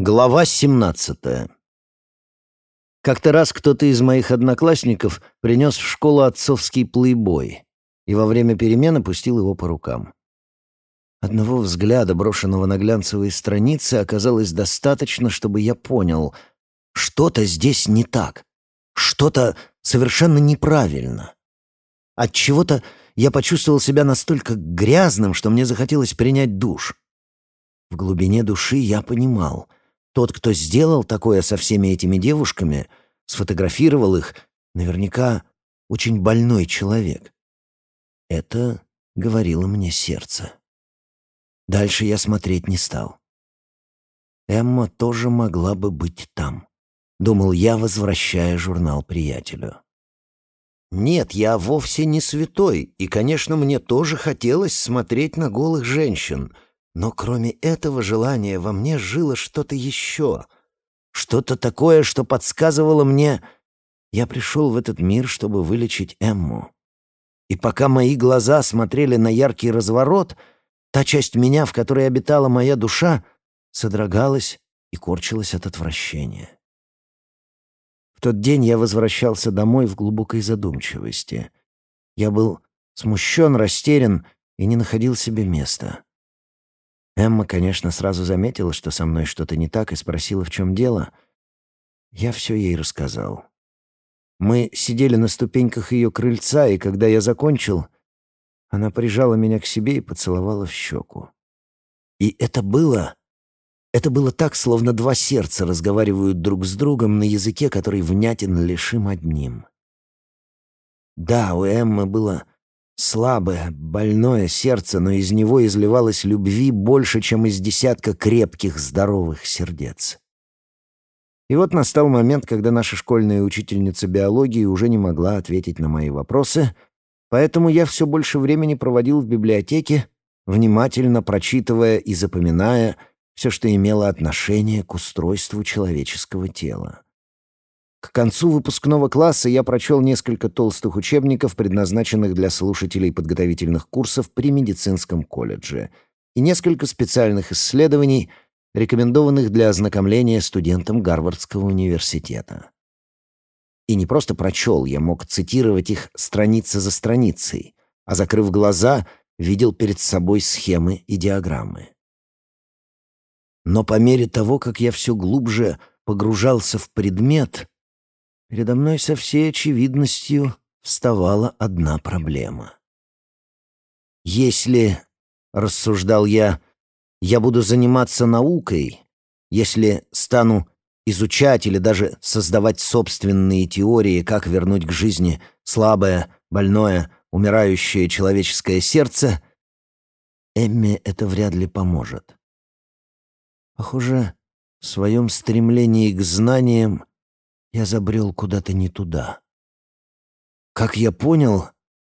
Глава 17 Как-то раз кто-то из моих одноклассников принес в школу отцовский плейбой и во время перемены пустил его по рукам. Одного взгляда, брошенного на глянцевые страницы, оказалось достаточно, чтобы я понял, что-то здесь не так, что-то совершенно неправильно. От чего-то я почувствовал себя настолько грязным, что мне захотелось принять душ. В глубине души я понимал — тот, кто сделал такое со всеми этими девушками, сфотографировал их, наверняка очень больной человек. Это говорило мне сердце. Дальше я смотреть не стал. Эмма тоже могла бы быть там, думал я, возвращая журнал приятелю. Нет, я вовсе не святой, и, конечно, мне тоже хотелось смотреть на голых женщин, но кроме этого желания во мне жило что-то еще. Что-то такое, что подсказывало мне... Я пришел в этот мир, чтобы вылечить Эмму. И пока мои глаза смотрели на яркий разворот, та часть меня, в которой обитала моя душа, содрогалась и корчилась от отвращения. В тот день я возвращался домой в глубокой задумчивости. Я был смущен, растерян и не находил себе места. Эмма, конечно, сразу заметила, что со мной что-то не так, и спросила, в чем дело. Я все ей рассказал. Мы сидели на ступеньках ее крыльца, и когда я закончил, она прижала меня к себе и поцеловала в щеку. И это было... Это было так, словно два сердца разговаривают друг с другом на языке, который внятен лишь им одним. Да, у Эммы было Слабое, больное сердце, но из него изливалось любви больше, чем из десятка крепких, здоровых сердец. И вот настал момент, когда наша школьная учительница биологии уже не могла ответить на мои вопросы, поэтому я все больше времени проводил в библиотеке, внимательно прочитывая и запоминая все, что имело отношение к устройству человеческого тела. К концу выпускного класса я прочел несколько толстых учебников, предназначенных для слушателей подготовительных курсов при медицинском колледже, и несколько специальных исследований, рекомендованных для ознакомления студентам Гарвардского университета. И не просто прочел, я мог цитировать их страница за страницей, а, закрыв глаза, видел перед собой схемы и диаграммы. Но по мере того, как я все глубже погружался в предмет, передо мной со всей очевидностью вставала одна проблема. «Если, — рассуждал я, — я буду заниматься наукой, если стану изучать или даже создавать собственные теории, как вернуть к жизни слабое, больное, умирающее человеческое сердце, Эмме это вряд ли поможет. Похоже, в своем стремлении к знаниям я забрел куда-то не туда. Как я понял,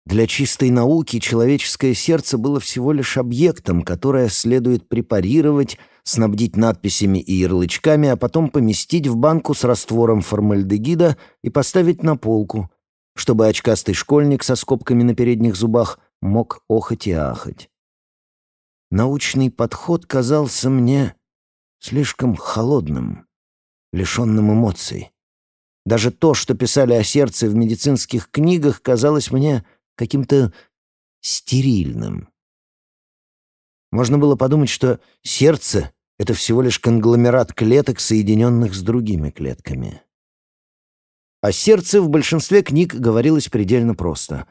для чистой науки человеческое сердце было всего лишь объектом, которое следует препарировать, снабдить надписями и ярлычками, а потом поместить в банку с раствором формальдегида и поставить на полку, чтобы очкастый школьник со скобками на передних зубах мог охать и ахать. Научный подход казался мне слишком холодным, лишенным эмоций. Даже то, что писали о сердце в медицинских книгах, казалось мне каким-то стерильным. Можно было подумать, что сердце — это всего лишь конгломерат клеток, соединенных с другими клетками. О сердце в большинстве книг говорилось предельно просто.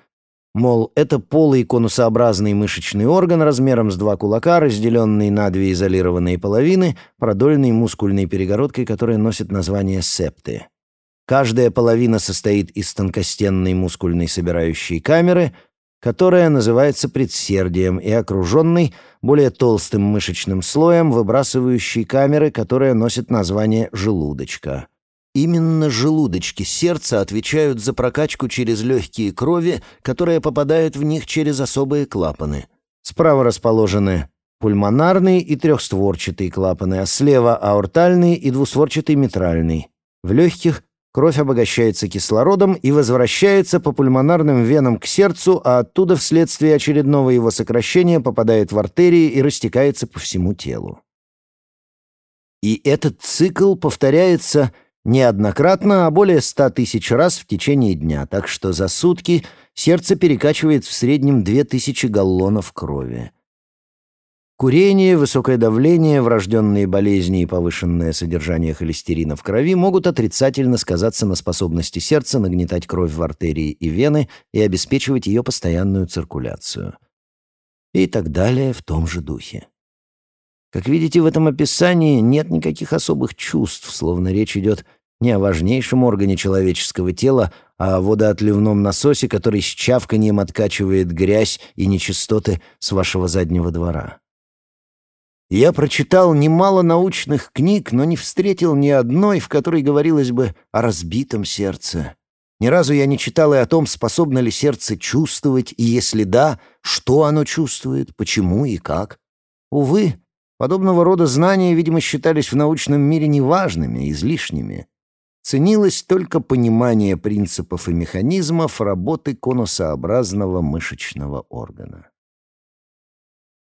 Мол, это полый конусообразный мышечный орган размером с два кулака, разделенный на две изолированные половины, продольной мускульной перегородкой, которая носит название септы. Каждая половина состоит из тонкостенной мускульной собирающей камеры, которая называется предсердием и окруженной более толстым мышечным слоем выбрасывающей камеры, которая носит название желудочка. Именно желудочки сердца отвечают за прокачку через легкие крови, которая попадает в них через особые клапаны. Справа расположены пульмонарный и трехстворчатый клапаны, а слева аортальный и двустворчатый митральный. В легких Кровь обогащается кислородом и возвращается по пульмонарным венам к сердцу, а оттуда вследствие очередного его сокращения попадает в артерии и растекается по всему телу. И этот цикл повторяется неоднократно, а более ста тысяч раз в течение дня, так что за сутки сердце перекачивает в среднем две тысячи галлонов крови. Курение, высокое давление, врожденные болезни и повышенное содержание холестерина в крови могут отрицательно сказаться на способности сердца нагнетать кровь в артерии и вены и обеспечивать ее постоянную циркуляцию. И так далее в том же духе. Как видите, в этом описании нет никаких особых чувств, словно речь идет не о важнейшем органе человеческого тела, а о водоотливном насосе, который с чавканием откачивает грязь и нечистоты с вашего заднего двора. Я прочитал немало научных книг, но не встретил ни одной, в которой говорилось бы о разбитом сердце. Ни разу я не читал и о том, способно ли сердце чувствовать, и если да, что оно чувствует, почему и как. Увы, подобного рода знания, видимо, считались в научном мире неважными, излишними. Ценилось только понимание принципов и механизмов работы конусообразного мышечного органа.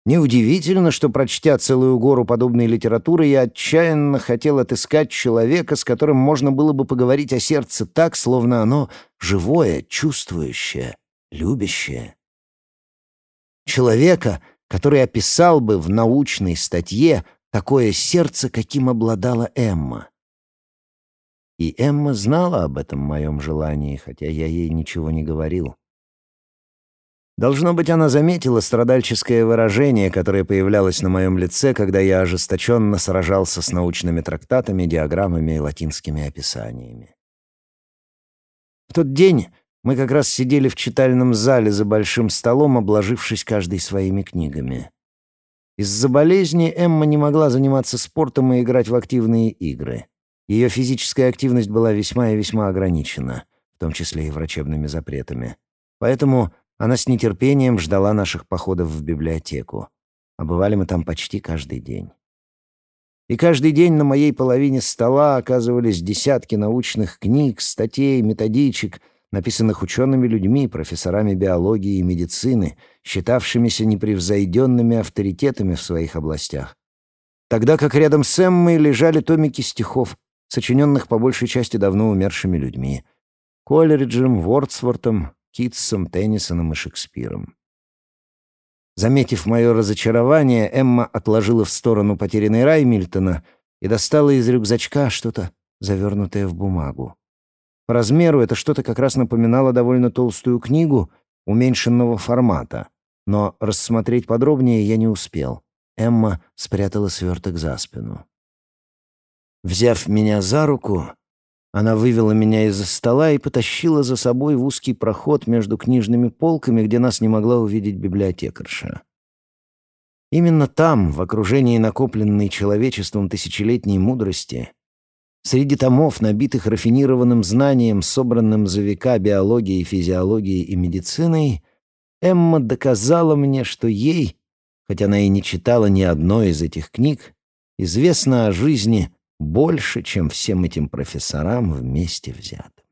Неудивительно, что, прочтя целую гору подобной литературы, я отчаянно хотел отыскать человека, с которым можно было бы поговорить о сердце так, словно оно живое, чувствующее, любящее. Человека, который описал бы в научной статье такое сердце, каким обладала Эмма. И Эмма знала об этом моем желании, хотя я ей ничего не говорил. Должно быть, она заметила страдальческое выражение, которое появлялось на моем лице, когда я ожесточенно сражался с научными трактатами, диаграммами и латинскими описаниями. В тот день мы как раз сидели в читальном зале за большим столом, обложившись каждой своими книгами. Из-за болезни Эмма не могла заниматься спортом и играть в активные игры. Ее физическая активность была весьма и весьма ограничена, в том числе и врачебными запретами. Поэтому она с нетерпением ждала наших походов в библиотеку. А бывали мы там почти каждый день. И каждый день на моей половине стола оказывались десятки научных книг, статей, методичек, написанных учеными людьми, профессорами биологии и медицины, считавшимися непревзойденными авторитетами в своих областях. Тогда как рядом с Эммой лежали томики стихов, сочиненных по большей части давно умершими людьми. Колериджем, Вордсвортом, Китсом, Теннисоном и Шекспиром. Заметив мое разочарование, Эмма отложила в сторону потерянный рай Мильтона и достала из рюкзачка что-то, завернутое в бумагу. По размеру это что-то как раз напоминало довольно толстую книгу уменьшенного формата, но рассмотреть подробнее я не успел. Эмма спрятала сверток за спину. Взяв меня за руку, она вывела меня из-за стола и потащила за собой в узкий проход между книжными полками, где нас не могла увидеть библиотекарша. Именно там, в окружении накопленной человечеством тысячелетней мудрости, среди томов, набитых рафинированным знанием, собранным за века биологией, физиологией и медициной, Эмма доказала мне, что ей, хотя она и не читала ни одной из этих книг, известно о жизни — больше, чем всем этим профессорам вместе взятым.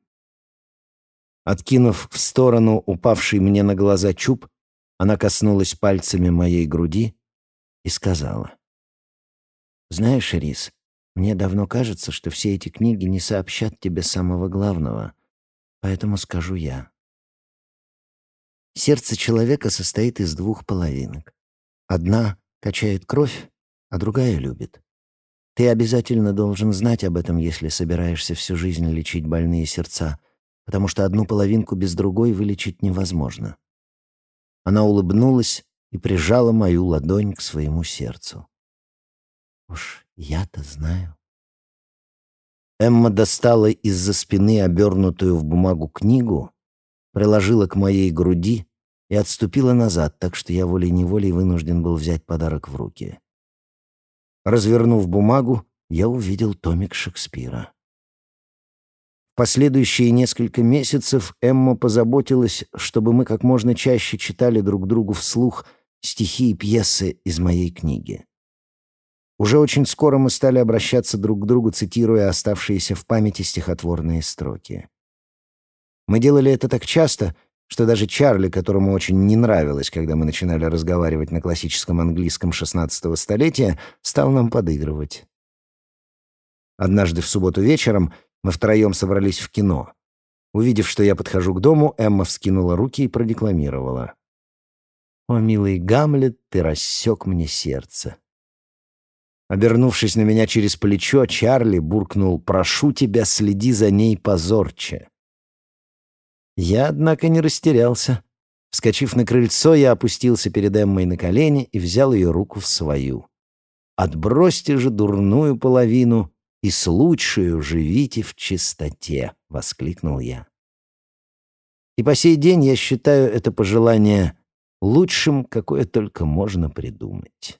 Откинув в сторону упавший мне на глаза чуб, она коснулась пальцами моей груди и сказала. «Знаешь, Рис, мне давно кажется, что все эти книги не сообщат тебе самого главного, поэтому скажу я. Сердце человека состоит из двух половинок. Одна качает кровь, а другая любит. Ты обязательно должен знать об этом, если собираешься всю жизнь лечить больные сердца, потому что одну половинку без другой вылечить невозможно. Она улыбнулась и прижала мою ладонь к своему сердцу. Уж я-то знаю. Эмма достала из-за спины обернутую в бумагу книгу, приложила к моей груди и отступила назад, так что я волей-неволей вынужден был взять подарок в руки. Развернув бумагу, я увидел томик Шекспира. В последующие несколько месяцев Эмма позаботилась, чтобы мы как можно чаще читали друг другу вслух стихи и пьесы из моей книги. Уже очень скоро мы стали обращаться друг к другу, цитируя оставшиеся в памяти стихотворные строки. Мы делали это так часто, что даже Чарли, которому очень не нравилось, когда мы начинали разговаривать на классическом английском XVI столетия, стал нам подыгрывать. Однажды в субботу вечером мы втроем собрались в кино. Увидев, что я подхожу к дому, Эмма вскинула руки и продекламировала. «О, милый Гамлет, ты рассек мне сердце». Обернувшись на меня через плечо, Чарли буркнул «Прошу тебя, следи за ней позорче». Я, однако, не растерялся. Вскочив на крыльцо, я опустился перед Эммой на колени и взял ее руку в свою. «Отбросьте же дурную половину и с лучшую живите в чистоте», — воскликнул я. И по сей день я считаю это пожелание лучшим, какое только можно придумать.